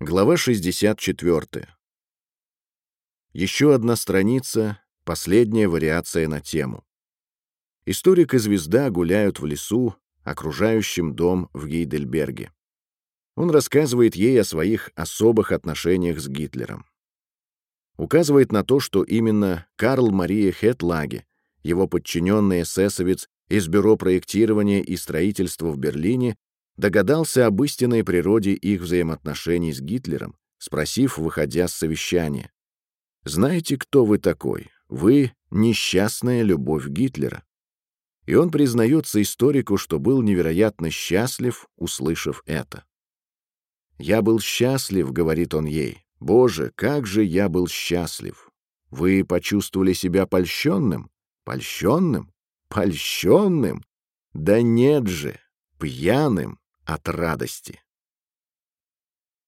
Глава 64. Еще одна страница, последняя вариация на тему. Историк и звезда гуляют в лесу, окружающем дом в Гейдельберге. Он рассказывает ей о своих особых отношениях с Гитлером. Указывает на то, что именно Карл Мария Хетлаге, его подчиненный эсэсовец из Бюро проектирования и строительства в Берлине, догадался об истинной природе их взаимоотношений с Гитлером, спросив, выходя с совещания, «Знаете, кто вы такой? Вы — несчастная любовь Гитлера». И он признается историку, что был невероятно счастлив, услышав это. «Я был счастлив», — говорит он ей. «Боже, как же я был счастлив! Вы почувствовали себя польщенным? Польщенным? Польщенным? Да нет же, пьяным!» От радости.